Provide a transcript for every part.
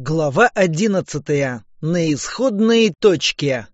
Глава одиннадцатая. На исходные точки.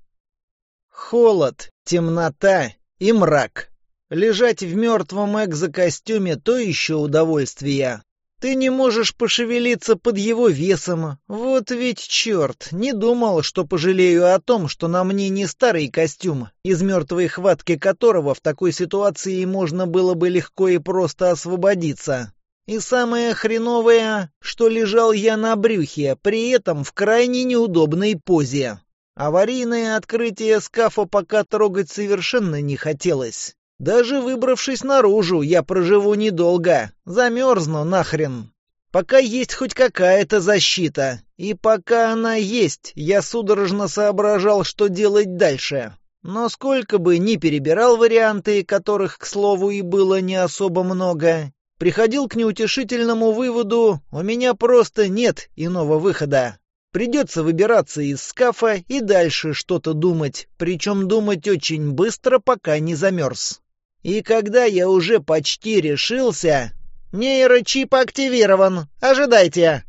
Холод, темнота и мрак. Лежать в мертвом экзокостюме — то еще удовольствие. Ты не можешь пошевелиться под его весом. Вот ведь черт, не думал, что пожалею о том, что на мне не старый костюм, из мертвой хватки которого в такой ситуации можно было бы легко и просто освободиться. И самое хреновое, что лежал я на брюхе, при этом в крайне неудобной позе. Аварийное открытие скафа пока трогать совершенно не хотелось. Даже выбравшись наружу, я проживу недолго. Замерзну нахрен. Пока есть хоть какая-то защита. И пока она есть, я судорожно соображал, что делать дальше. Но сколько бы ни перебирал варианты, которых, к слову, и было не особо много, приходил к неутешительному выводу «у меня просто нет иного выхода». Придется выбираться из скафа и дальше что-то думать, причем думать очень быстро, пока не замерз. И когда я уже почти решился... «Нейрочип активирован! Ожидайте!»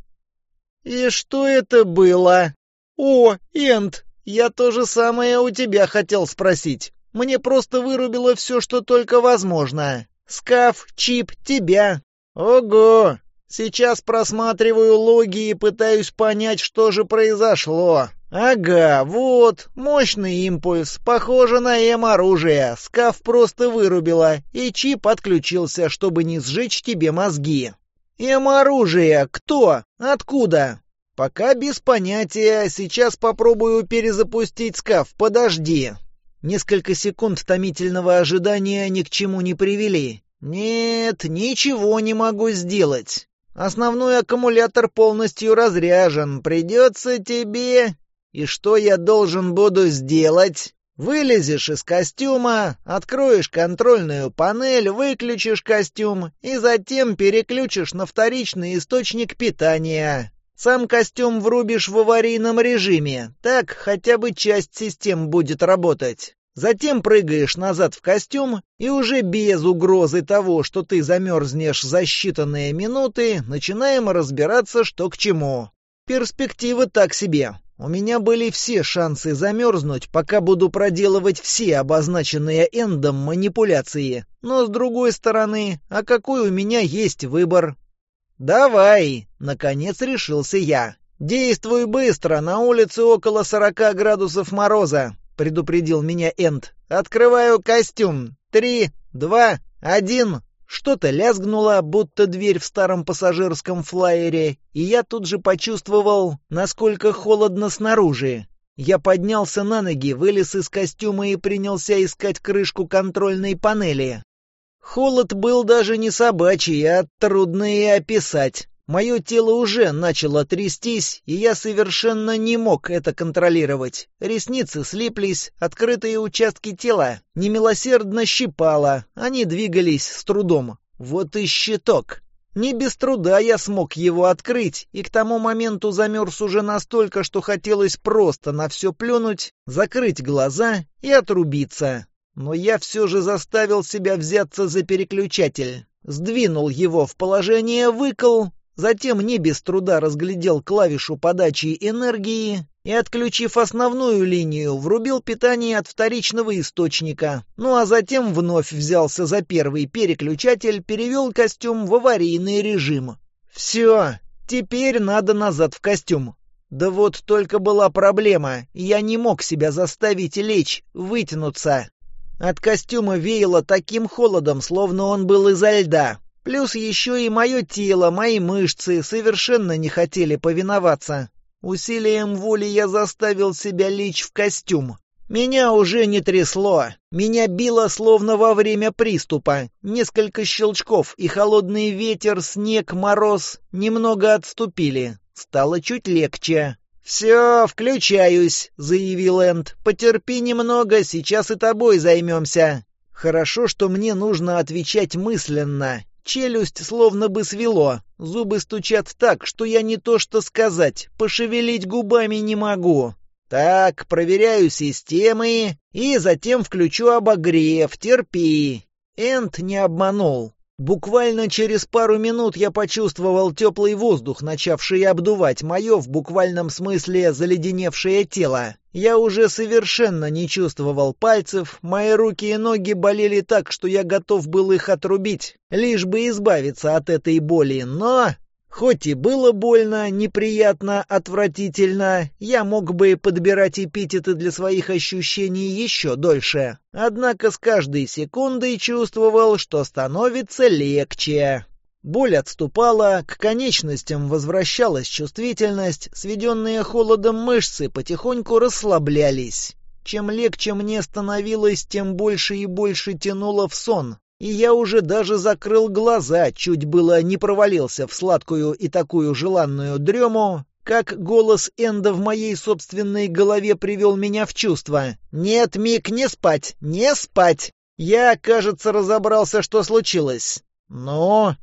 «И что это было?» «О, Энд, я то же самое у тебя хотел спросить. Мне просто вырубило все, что только возможно. Скаф, чип, тебя. Ого! Сейчас просматриваю логи и пытаюсь понять, что же произошло. Ага, вот, мощный импульс, похоже на М-оружие. Скаф просто вырубила, и чип отключился, чтобы не сжечь тебе мозги. М-оружие, кто? Откуда? Пока без понятия, сейчас попробую перезапустить скаф, подожди. Несколько секунд томительного ожидания ни к чему не привели. «Нет, ничего не могу сделать. Основной аккумулятор полностью разряжен. Придется тебе...» «И что я должен буду сделать?» «Вылезешь из костюма, откроешь контрольную панель, выключишь костюм и затем переключишь на вторичный источник питания. Сам костюм врубишь в аварийном режиме, так хотя бы часть систем будет работать. Затем прыгаешь назад в костюм, и уже без угрозы того, что ты замерзнешь за считанные минуты, начинаем разбираться, что к чему. Перспективы так себе. У меня были все шансы замерзнуть, пока буду проделывать все обозначенные эндом манипуляции. Но с другой стороны, а какой у меня есть выбор? «Давай!» — наконец решился я. «Действуй быстро, на улице около сорока градусов мороза», — предупредил меня Энд. «Открываю костюм. Три, два, один». Что-то лязгнуло, будто дверь в старом пассажирском флайере, и я тут же почувствовал, насколько холодно снаружи. Я поднялся на ноги, вылез из костюма и принялся искать крышку контрольной панели. Холод был даже не собачий, а трудный описать. Мое тело уже начало трястись, и я совершенно не мог это контролировать. Ресницы слиплись, открытые участки тела немилосердно щипало, они двигались с трудом. Вот и щиток. Не без труда я смог его открыть, и к тому моменту замерз уже настолько, что хотелось просто на все плюнуть, закрыть глаза и отрубиться. Но я все же заставил себя взяться за переключатель. Сдвинул его в положение выкол, затем не без труда разглядел клавишу подачи энергии и, отключив основную линию, врубил питание от вторичного источника. Ну а затем вновь взялся за первый переключатель, перевел костюм в аварийный режим. «Все, теперь надо назад в костюм». Да вот только была проблема. Я не мог себя заставить лечь, вытянуться. От костюма веяло таким холодом, словно он был изо льда. Плюс еще и мое тело, мои мышцы совершенно не хотели повиноваться. Усилием воли я заставил себя лечь в костюм. Меня уже не трясло. Меня било словно во время приступа. Несколько щелчков и холодный ветер, снег, мороз немного отступили. Стало чуть легче. «Все, включаюсь», — заявил Энд. «Потерпи немного, сейчас и тобой займемся». «Хорошо, что мне нужно отвечать мысленно. Челюсть словно бы свело. Зубы стучат так, что я не то что сказать, пошевелить губами не могу. Так, проверяю системы и затем включу обогрев, терпи». Энд не обманул. Буквально через пару минут я почувствовал теплый воздух, начавший обдувать мое в буквальном смысле заледеневшее тело. Я уже совершенно не чувствовал пальцев, мои руки и ноги болели так, что я готов был их отрубить, лишь бы избавиться от этой боли, но... Хоть и было больно, неприятно, отвратительно, я мог бы подбирать эпитеты для своих ощущений еще дольше. Однако с каждой секундой чувствовал, что становится легче. Боль отступала, к конечностям возвращалась чувствительность, сведенные холодом мышцы потихоньку расслаблялись. Чем легче мне становилось, тем больше и больше тянуло в сон, и я уже даже закрыл глаза, чуть было не провалился в сладкую и такую желанную дрему, как голос Энда в моей собственной голове привел меня в чувство. «Нет, Мик, не спать! Не спать!» Я, кажется, разобрался, что случилось. Но...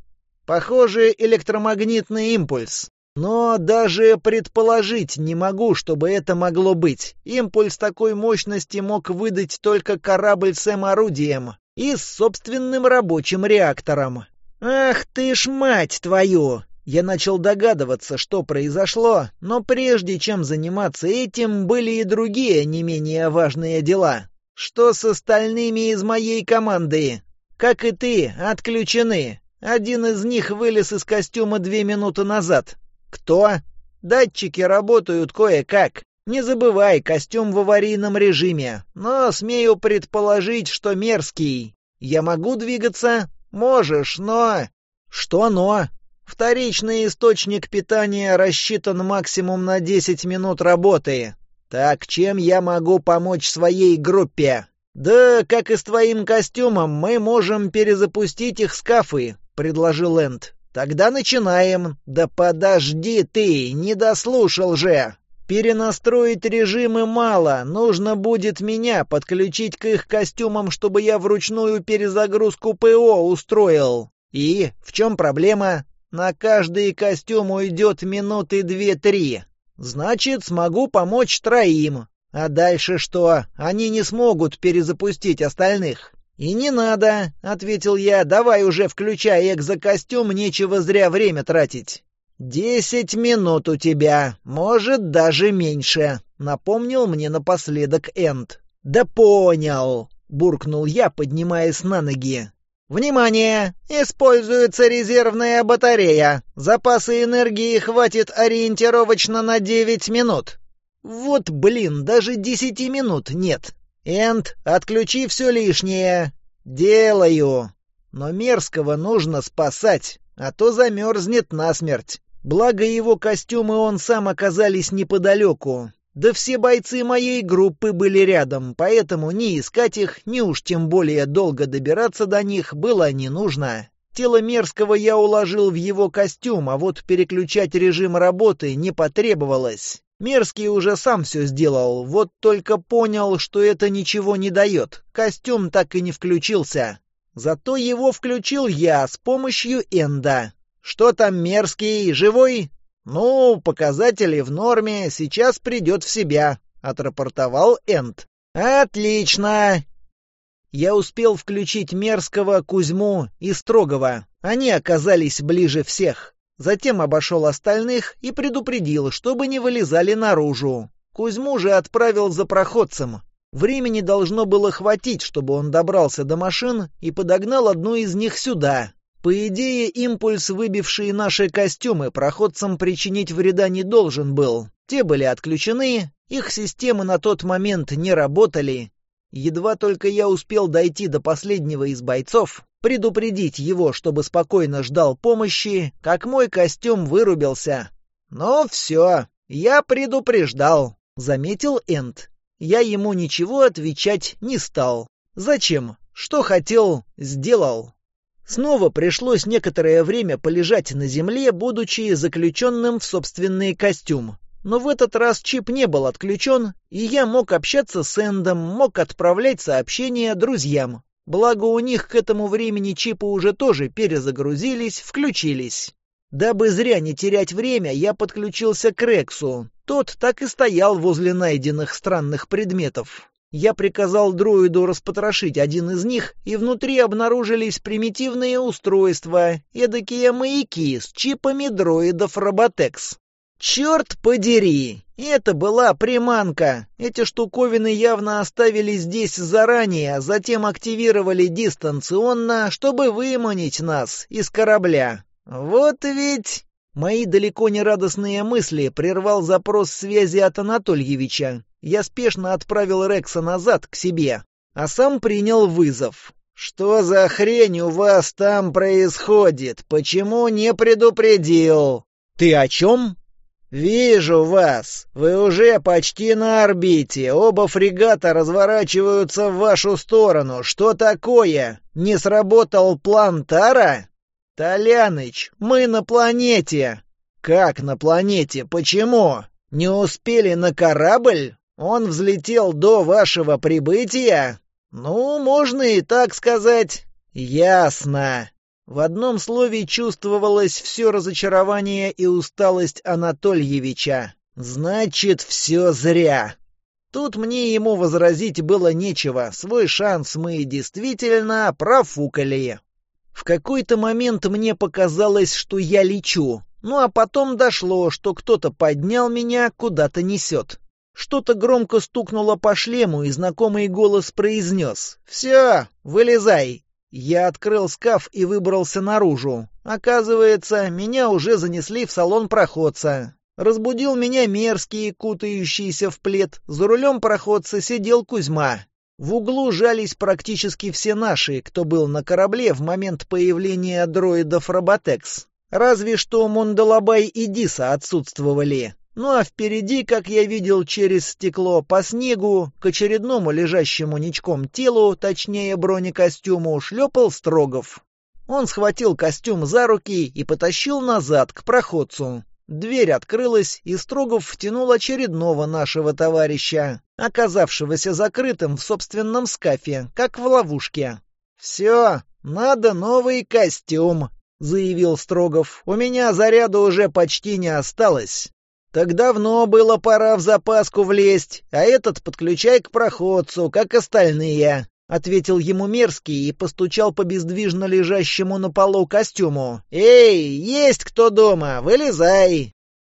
Похоже, электромагнитный импульс. Но даже предположить не могу, чтобы это могло быть. Импульс такой мощности мог выдать только корабль с М-орудием и с собственным рабочим реактором. «Ах ты ж мать твою!» Я начал догадываться, что произошло, но прежде чем заниматься этим, были и другие не менее важные дела. Что с остальными из моей команды? Как и ты, отключены. Один из них вылез из костюма две минуты назад. Кто? Датчики работают кое-как. Не забывай, костюм в аварийном режиме, но смею предположить, что мерзкий. Я могу двигаться? Можешь, но... Что но? Вторичный источник питания рассчитан максимум на 10 минут работы. Так чем я могу помочь своей группе? Да, как и с твоим костюмом, мы можем перезапустить их скафы, предложил Энд. Тогда начинаем. Да подожди ты, не дослушал же. Перенастроить режимы мало, нужно будет меня подключить к их костюмам, чтобы я вручную перезагрузку ПО устроил. И в чем проблема? На каждый костюм уйдет минуты две-три. Значит, смогу помочь троим. А дальше что? Они не смогут перезапустить остальных. «И не надо», — ответил я, — «давай уже включай экзокостюм, нечего зря время тратить». «Десять минут у тебя, может, даже меньше», — напомнил мне напоследок Энд. «Да понял», — буркнул я, поднимаясь на ноги. «Внимание! Используется резервная батарея. Запасы энергии хватит ориентировочно на девять минут». «Вот, блин, даже 10 минут нет». «Энд, отключи все лишнее». «Делаю». «Но мерзкого нужно спасать, а то замерзнет насмерть. Благо его костюм и он сам оказались неподалеку. Да все бойцы моей группы были рядом, поэтому ни искать их, ни уж тем более долго добираться до них было не нужно. Тело мерзкого я уложил в его костюм, а вот переключать режим работы не потребовалось. Мерзкий уже сам все сделал, вот только понял, что это ничего не дает. Костюм так и не включился. Зато его включил я с помощью Энда. Что там мерзкий, живой? Ну, показатели в норме, сейчас придет в себя, отрапортовал Энд. Отлично. Я успел включить мерзкого, Кузьму и Строгова. Они оказались ближе всех. Затем обошел остальных и предупредил, чтобы не вылезали наружу. Кузьму же отправил за проходцем. Времени должно было хватить, чтобы он добрался до машин и подогнал одну из них сюда, по идее, импульс, выбивший наши костюмы, проходцам причинить вреда не должен был. Те были отключены, их системы на тот момент не работали. Едва только я успел дойти до последнего из бойцов, предупредить его, чтобы спокойно ждал помощи, как мой костюм вырубился. «Ну все, я предупреждал», — заметил Энд. Я ему ничего отвечать не стал. «Зачем? Что хотел, сделал» снова пришлось некоторое время полежать на земле, будучи заключенным в собственный костюм. Но в этот раз чип не был отключен, и я мог общаться с Эндом, мог отправлять сообщения друзьям. Благо у них к этому времени чипы уже тоже перезагрузились, включились. Дабы зря не терять время, я подключился к Рексу. Тот так и стоял возле найденных странных предметов. Я приказал дроиду распотрошить один из них, и внутри обнаружились примитивные устройства, эдакие маяки с чипами дроидов Роботекс. Черт подери! Это была приманка. Эти штуковины явно оставили здесь заранее, а затем активировали дистанционно, чтобы выманить нас из корабля. Вот ведь... Мои далеко не радостные мысли прервал запрос связи от Анатольевича я спешно отправил Рекса назад к себе, а сам принял вызов. «Что за хрень у вас там происходит? Почему не предупредил?» «Ты о чем?» «Вижу вас. Вы уже почти на орбите. Оба фрегата разворачиваются в вашу сторону. Что такое? Не сработал план Тара?» «Толяныч, мы на планете!» «Как на планете? Почему? Не успели на корабль?» Он взлетел до вашего прибытия? Ну, можно и так сказать. Ясно. В одном слове чувствовалось все разочарование и усталость Анатольевича. Значит, все зря. Тут мне ему возразить было нечего. Свой шанс мы действительно профукали. В какой-то момент мне показалось, что я лечу. Ну а потом дошло, что кто-то поднял меня, куда-то несет. Что-то громко стукнуло по шлему, и знакомый голос произнес «Все, вылезай!». Я открыл скаф и выбрался наружу. Оказывается, меня уже занесли в салон проходца. Разбудил меня мерзкий, кутающийся в плед. За рулем проходца сидел Кузьма. В углу жались практически все наши, кто был на корабле в момент появления дроидов Роботекс. Разве что Мондалабай и Диса отсутствовали. Ну а впереди, как я видел через стекло, по снегу, к очередному лежащему ничком телу, точнее бронекостюму, шлепал Строгов. Он схватил костюм за руки и потащил назад, к проходцу. Дверь открылась, и Строгов втянул очередного нашего товарища, оказавшегося закрытым в собственном скафе, как в ловушке. «Все, надо новый костюм», — заявил Строгов. «У меня заряда уже почти не осталось». Так давно было пора в запаску влезть, а этот подключай к проходцу, как остальные, — ответил ему мерзкий и постучал по бездвижно лежащему на полу костюму. «Эй, есть кто дома? Вылезай!»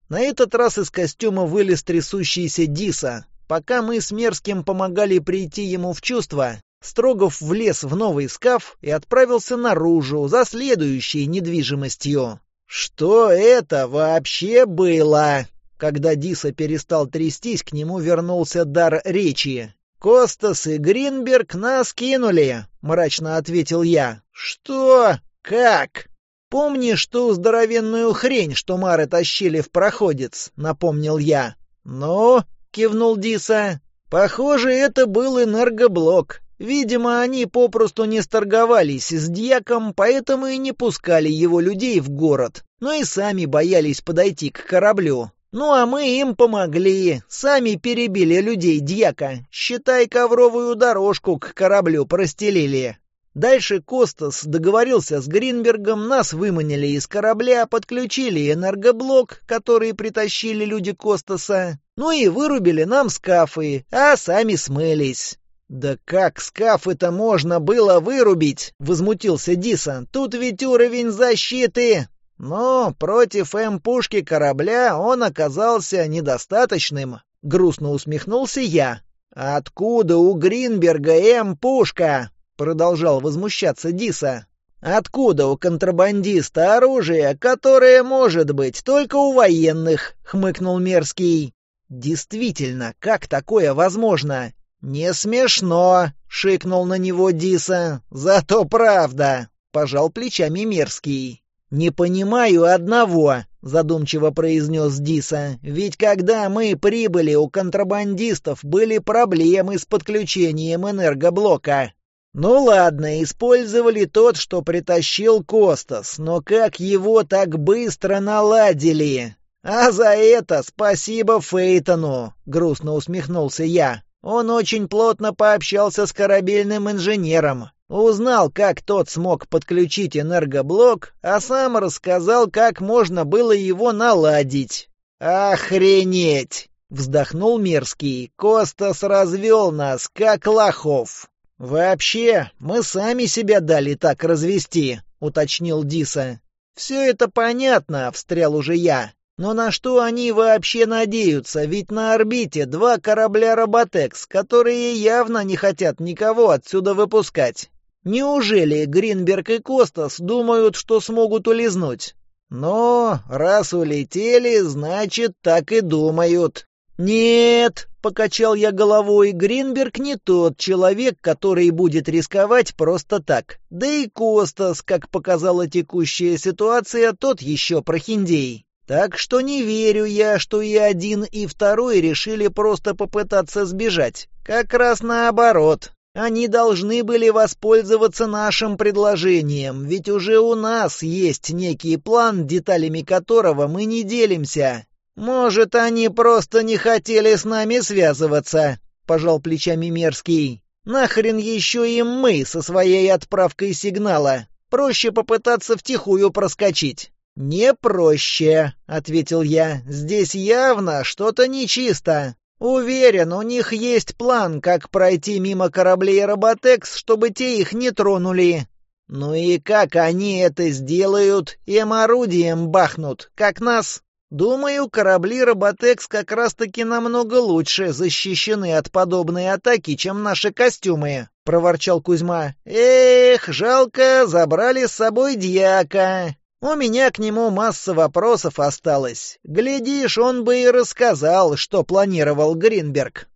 На этот раз из костюма вылез трясущийся Диса. Пока мы с Мерзким помогали прийти ему в чувство, Строгов влез в новый скаф и отправился наружу за следующей недвижимостью. «Что это вообще было?» Когда Диса перестал трястись, к нему вернулся дар речи. «Костас и Гринберг нас кинули», — мрачно ответил я. «Что? Как?» «Помнишь ту здоровенную хрень, что Мары тащили в проходец?» — напомнил я. «Ну?» — кивнул Диса. «Похоже, это был энергоблок. Видимо, они попросту не сторговались с дьяком, поэтому и не пускали его людей в город, но и сами боялись подойти к кораблю. Ну а мы им помогли, сами перебили людей дьяка, считай ковровую дорожку к кораблю простелили. Дальше Костас договорился с Гринбергом, нас выманили из корабля, подключили энергоблок, который притащили люди Костаса, ну и вырубили нам скафы, а сами смылись. «Да как скафы-то можно было вырубить?» — возмутился Диса. «Тут ведь уровень защиты!» Но против М-пушки корабля он оказался недостаточным, — грустно усмехнулся я. «Откуда у Гринберга М-пушка?» — продолжал возмущаться Диса. «Откуда у контрабандиста оружие, которое может быть только у военных?» — хмыкнул Мерзкий. «Действительно, как такое возможно?» «Не смешно!» — шикнул на него Диса. «Зато правда!» — пожал плечами Мерзкий. «Не понимаю одного», — задумчиво произнес Диса. «Ведь когда мы прибыли, у контрабандистов были проблемы с подключением энергоблока». «Ну ладно, использовали тот, что притащил Костас, но как его так быстро наладили?» «А за это спасибо Фейтону», — грустно усмехнулся я. Он очень плотно пообщался с корабельным инженером, узнал, как тот смог подключить энергоблок, а сам рассказал, как можно было его наладить. «Охренеть!» — вздохнул Мерзкий. «Костас развел нас, как лохов!» «Вообще, мы сами себя дали так развести», — уточнил Диса. «Все это понятно», — встрял уже я. Но на что они вообще надеются? Ведь на орбите два корабля «Роботекс», которые явно не хотят никого отсюда выпускать. Неужели Гринберг и Костас думают, что смогут улизнуть? Но раз улетели, значит, так и думают. «Нет», — покачал я головой, — «Гринберг не тот человек, который будет рисковать просто так. Да и Костас, как показала текущая ситуация, тот еще прохиндей». Так что не верю я, что и один, и второй решили просто попытаться сбежать. Как раз наоборот. Они должны были воспользоваться нашим предложением, ведь уже у нас есть некий план, деталями которого мы не делимся. Может, они просто не хотели с нами связываться, пожал плечами Мерзкий. Нахрен еще и мы со своей отправкой сигнала. Проще попытаться втихую проскочить. «Не проще», — ответил я. «Здесь явно что-то нечисто. Уверен, у них есть план, как пройти мимо кораблей «Роботекс», чтобы те их не тронули. Ну и как они это сделают, им орудием бахнут, как нас? Думаю, корабли «Роботекс» как раз-таки намного лучше защищены от подобной атаки, чем наши костюмы», — проворчал Кузьма. «Эх, жалко, забрали с собой дьяка». У меня к нему масса вопросов осталось. Глядишь, он бы и рассказал, что планировал Гринберг.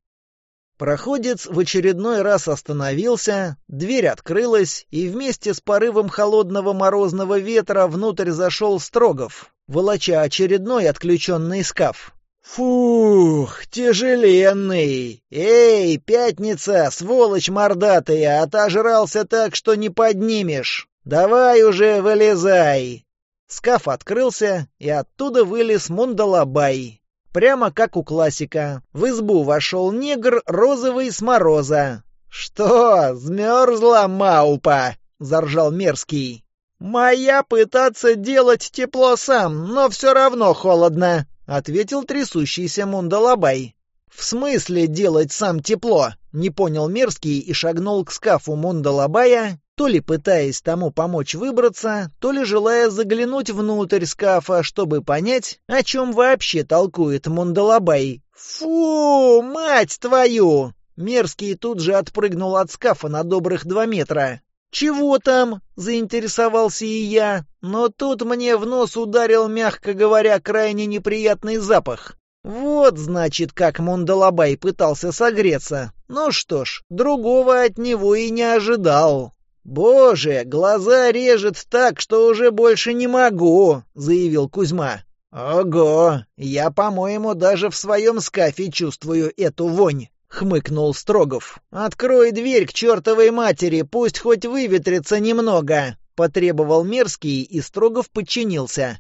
Проходец в очередной раз остановился, дверь открылась, и вместе с порывом холодного морозного ветра внутрь зашел Строгов, волоча очередной отключенный скаф. «Фух, тяжеленный! Эй, пятница, сволочь мордатая, отожрался так, что не поднимешь! Давай уже вылезай! Скаф открылся, и оттуда вылез Мундалабай. Прямо как у классика. В избу вошел негр розовый с мороза. «Что, смерзла маупа?» — заржал мерзкий. «Моя пытаться делать тепло сам, но все равно холодно», — ответил трясущийся Мундалабай. «В смысле делать сам тепло?» — не понял мерзкий и шагнул к скафу Мундалабая, то ли пытаясь тому помочь выбраться, то ли желая заглянуть внутрь скафа, чтобы понять, о чем вообще толкует Мундалабай. «Фу, мать твою!» Мерзкий тут же отпрыгнул от скафа на добрых два метра. «Чего там?» — заинтересовался и я, но тут мне в нос ударил, мягко говоря, крайне неприятный запах. Вот, значит, как Мундалабай пытался согреться. Ну что ж, другого от него и не ожидал. «Боже, глаза режет так, что уже больше не могу», — заявил Кузьма. «Ого! Я, по-моему, даже в своем скафе чувствую эту вонь!» — хмыкнул Строгов. «Открой дверь к чертовой матери, пусть хоть выветрится немного!» — потребовал Мерзкий, и Строгов подчинился.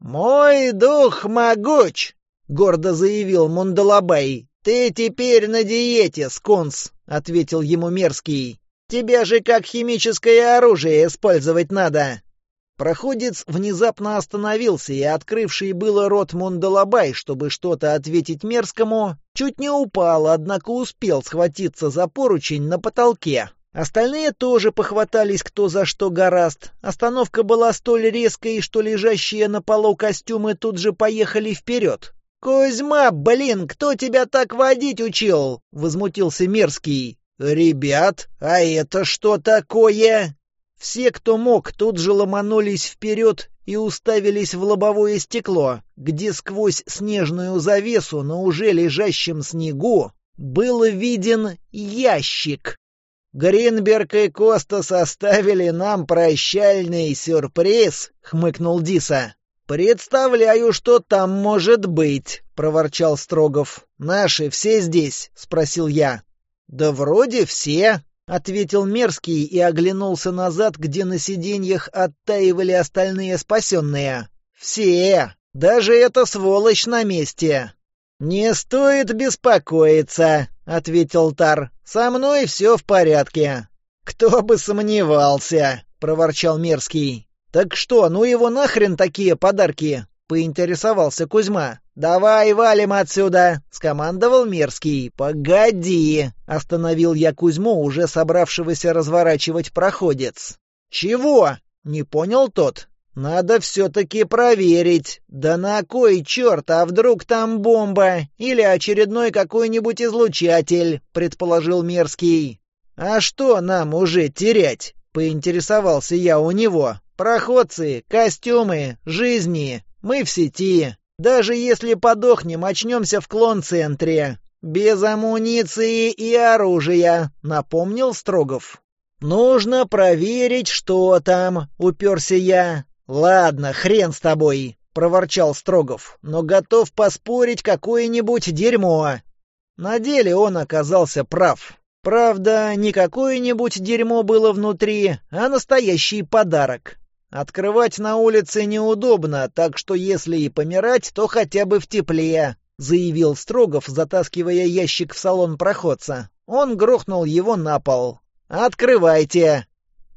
«Мой дух могуч!» — гордо заявил Мондалабай. «Ты теперь на диете, Скунс!» — ответил ему Мерзкий. Тебя же как химическое оружие использовать надо!» Проходец внезапно остановился, и открывший было рот Мондалабай, чтобы что-то ответить мерзкому, чуть не упал, однако успел схватиться за поручень на потолке. Остальные тоже похватались кто за что горазд. Остановка была столь резкой, что лежащие на полу костюмы тут же поехали вперед. «Кузьма, блин, кто тебя так водить учил?» — возмутился мерзкий. «Ребят, а это что такое?» Все, кто мог, тут же ломанулись вперед и уставились в лобовое стекло, где сквозь снежную завесу на уже лежащем снегу был виден ящик. «Гринберг и Коста составили нам прощальный сюрприз», — хмыкнул Диса. «Представляю, что там может быть», — проворчал Строгов. «Наши все здесь?» — спросил я. «Да вроде все», — ответил Мерзкий и оглянулся назад, где на сиденьях оттаивали остальные спасенные. «Все! Даже эта сволочь на месте!» «Не стоит беспокоиться», — ответил Тар. «Со мной все в порядке». «Кто бы сомневался», — проворчал Мерзкий. «Так что, ну его нахрен такие подарки? поинтересовался Кузьма. «Давай валим отсюда!» — скомандовал Мерзкий. «Погоди!» — остановил я Кузьму, уже собравшегося разворачивать проходец. «Чего?» — не понял тот. «Надо все-таки проверить. Да на кой черт, а вдруг там бомба? Или очередной какой-нибудь излучатель?» — предположил Мерзкий. «А что нам уже терять?» — поинтересовался я у него. «Проходцы, костюмы, жизни, мы в сети. Даже если подохнем, очнемся в клон-центре. Без амуниции и оружия», — напомнил Строгов. «Нужно проверить, что там», — уперся я. «Ладно, хрен с тобой», — проворчал Строгов, «но готов поспорить какое-нибудь дерьмо». На деле он оказался прав. Правда, не какое-нибудь дерьмо было внутри, а настоящий подарок. Открывать на улице неудобно, так что если и помирать, то хотя бы в тепле», — заявил Строгов, затаскивая ящик в салон проходца. Он грохнул его на пол. «Открывайте!»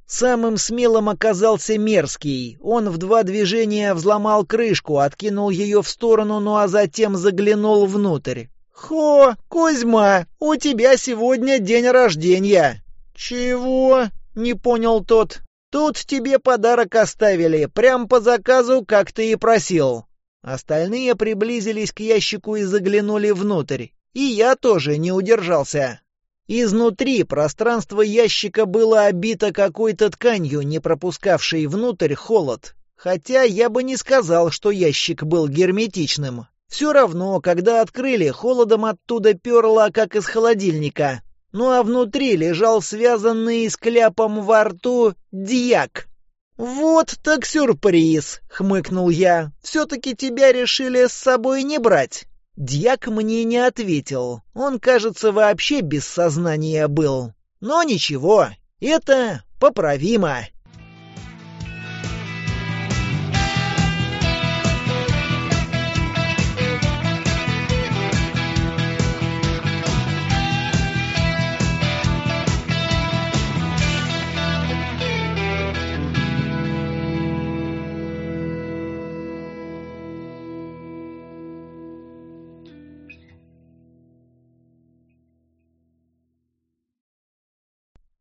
Самым смелым оказался Мерзкий. Он в два движения взломал крышку, откинул ее в сторону, ну а затем заглянул внутрь. «Хо, Кузьма, у тебя сегодня день рождения!» «Чего?» — не понял тот. Тут тебе подарок оставили, прям по заказу, как ты и просил. Остальные приблизились к ящику и заглянули внутрь. И я тоже не удержался. Изнутри пространство ящика было обито какой-то тканью, не пропускавшей внутрь холод. Хотя я бы не сказал, что ящик был герметичным. Все равно, когда открыли, холодом оттуда перло, как из холодильника ну а внутри лежал связанный с кляпом во рту дьяк. «Вот так сюрприз!» — хмыкнул я. «Все-таки тебя решили с собой не брать». Дьяк мне не ответил. Он, кажется, вообще без сознания был. Но ничего, это поправимо.